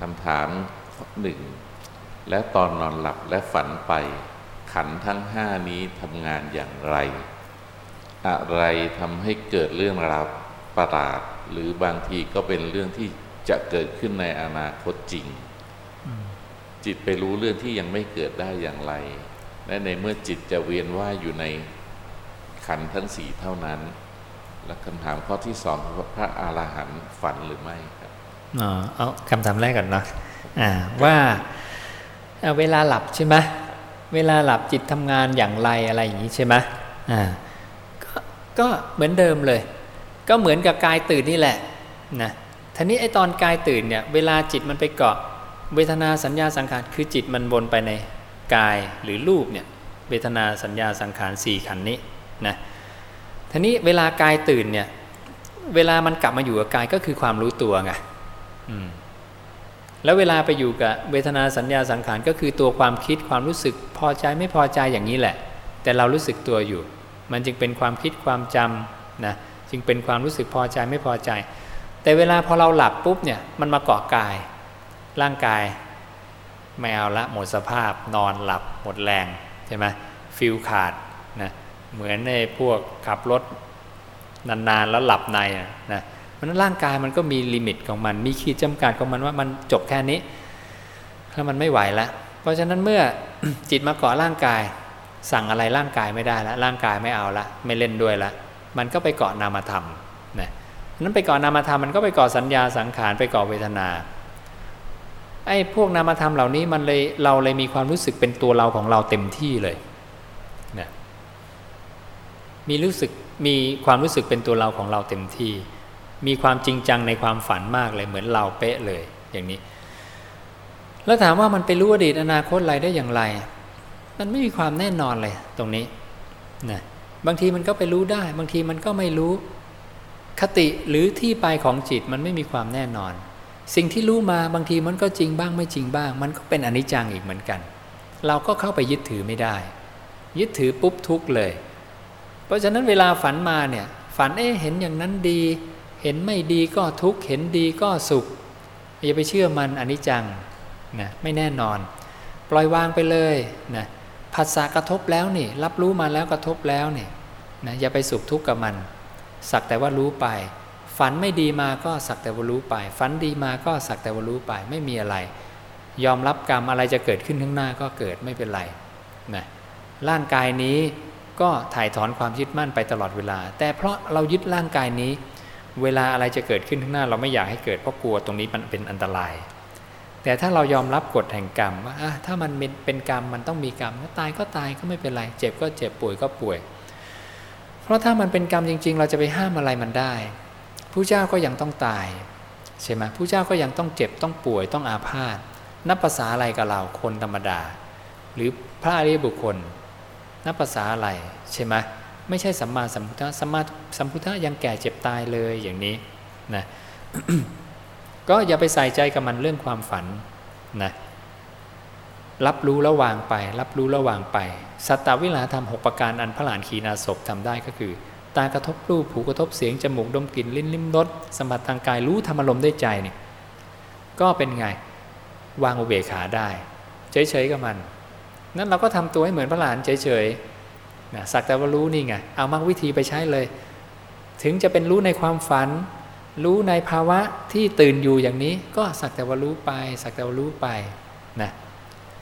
คำถามหนึ่ง และตอนนอนหลับและฝันไป ขันทั้งห้านี้ทำงานอย่างไร อะไรทำให้เกิดเรื่องราวประหลาด หรือบางทีก็เป็นเรื่องที่จะเกิดขึ้นในอนาคตจริง จิตไปรู้เรื่องที่ยังไม่เกิดได้อย่างไร และในเมื่อจิตจะเวียนว่ายอยู่ในขันธ์ทั้งสี่เท่านั้น และคำถามข้อที่สองคือว่าพระอาหารหันต์ฝันหรือไม่ครับอ๋อ เอาคำถามแรกก่อนเนาะอ่าว่าเวลาหลับใช่ไหมเวลาหลับจิตทำงานอย่างไรอะไรอย่างนี้ใช่ไหมอ่าก็ก็เหมือนเดิมเลย ก็เหมือนกับกายตื่นนี่แหละนะทีนี้ไอตอนกายตื่นเนี่ยเวลาจิตมันไปเกาะเวทนาสัญญาสังขารคือจิตมันวนไปในกายหรือรูปเนี่ยเวทนาสัญญาสังขารสี่ขันนี้นะทีนี้เวลากายตื่นเนี่ยเวลามันกลับมาอยู่กับกายก็คือความรู้ตัวไง แล้วเวลาไปอยู่กับเวทนาสัญญาสังขารก็คือตัวความคิดความรู้สึกพอใจไม่พอใจอย่างนี้แหละ แต่เรารู้สึกตัวอยู่ มันจึงเป็นความคิดความจำนะจึงเป็นความรู้สึกพอใจไม่พอใจ แต่เวลาพอเราหลับปุ๊บเนี่ยมันมาเกาะกาย ร่างกายไม่เอาละหมดสภาพนอนหลับหมดแรงใช่ไหมฟิลขาดนะเหมือนในพวกขับรถนานๆแล้วหลับในอะนะ เพราะนั้นร่างกายมันก็มีลิมิตของมัน มีขีดจำกัดของมันว่ามันจบแค่นี้แล้วมันไม่ไหวแล้วเพราะฉะนั้นเมื่อจิตมาเกาะร่างกาย สั่งอะไรร่างกายไม่ได้แล้วร่างกายไม่เอาละไม่เล่นด้วยละมันก็ไปเกาะนามธรรมนะนั้นไปเกาะนามธรรมมันก็ไปเกาะสัญญาสังขารไปเกาะเวทนาไอ้พวกนามธรรมเหล่านี้มันเลยเราเลยมีความรู้สึกเป็นตัวเราของเราเต็มที่เลยนะมีรู้สึกมีความรู้สึกเป็นตัวเราของเราเต็มที่ มีความจริงจังในความฝันมากเลยเหมือนเราเป๊ะเลย อย่างนี้ แล้วถามว่ามันไปรู้อดีตอนาคตอะไรได้อย่างไร มันไม่มีความแน่นอนเลย ตรงนี้นะบางทีมันก็ไปรู้ได้ บางทีมันก็ไม่รู้คติหรือที่ไปของจิตมันไม่มีความแน่นอน สิ่งที่รู้มาบางทีมันก็จริงบ้างไม่จริงบ้าง มันก็เป็นอนิจจังอีกเหมือนกัน เราก็เข้าไปยึดถือไม่ได้ ยึดถือปุ๊บทุกเลย เพราะฉะนั้นเวลาฝันมาเนี่ย ฝันเอ๊ะเห็นอย่างนั้นดี เห็นไม่ดีก็ทุกข์เห็นดีก็สุขอย่าไปเชื่อมันอนิจจังนะไม่แน่นอน ปล่อยวางไปเลยนะผัสสะกระทบแล้วนี่ รับรู้มาแล้วกระทบแล้วนี่นะอย่าไปสุขทุกข์กับมัน สักแต่ว่ารู้ไป ฝันไม่ดีมาก็สักแต่ว่ารู้ไป ฝันดีมาก็สักแต่ว่ารู้ไปไม่มีอะไร ยอมรับกรรมอะไรจะเกิดขึ้นข้างหน้าก็เกิดไม่เป็นไรนะร่างกายนี้ก็ถ่ายถอนความยึดมั่นไปตลอดเวลา แต่เพราะเรายึดร่างกายนี้ เวลาอะไรจะเกิดขึ้นข้างหน้าเราไม่อยากให้เกิดเพราะกลัวตรงนี้มันเป็นอันตราย แต่ถ้าเรายอมรับกฎแห่งกรรมว่าถ้ามันเป็นกรรมมันต้องมีกรรมตายก็ตายก็ไม่เป็นไร เจ็บก็เจ็บป่วยก็ป่วย เพราะถ้ามันเป็นกรรมจริง ๆ เราจะไปห้ามอะไรมันได้ผู้เจ้าก็ยังต้องตายใช่ไหมผู้เจ้าก็ยังต้องเจ็บต้องป่วยต้องอาพาธนับภาษาอะไรกับเราคนธรรมดา หรือพระอริยบุคคลนับภาษาอะไรใช่ไหม ไม่ใช่สัมมาสัมพุทธะสัมมาสัมพุทธะยังแก่เจ็บตายเลยอย่างนี้นะก็อย่าไปใส่ใจกับมันเรื่องความฝันนะรับรู้แล้วางไป รับรู้แล้วางไปสัตตวิลาธรรมหกประการอันพระหลานขีนาศพทำได้ก็คือ ตากระทบรูปหูกระทบเสียงจมูกดมกลิ่นลิ้นลิ้มรสสัมผัสทางกายรู้ธรรมอารมณ์ได้ใจเนี่ยก็เป็นไงวางอุเบกขาได้ เฉยๆกับมัน นั้นเราก็ทำตัวให้เหมือนพระหลานเฉยๆ นะสักแต่ว่ารู้นี่ไงเอามรรควิธีไปใช้เลย ถึงจะเป็นรู้ในความฝัน รู้ในภาวะที่ตื่นอยู่อย่างนี้ ก็สักแต่ว่ารู้ไป สักแต่ว่ารู้ไปนะ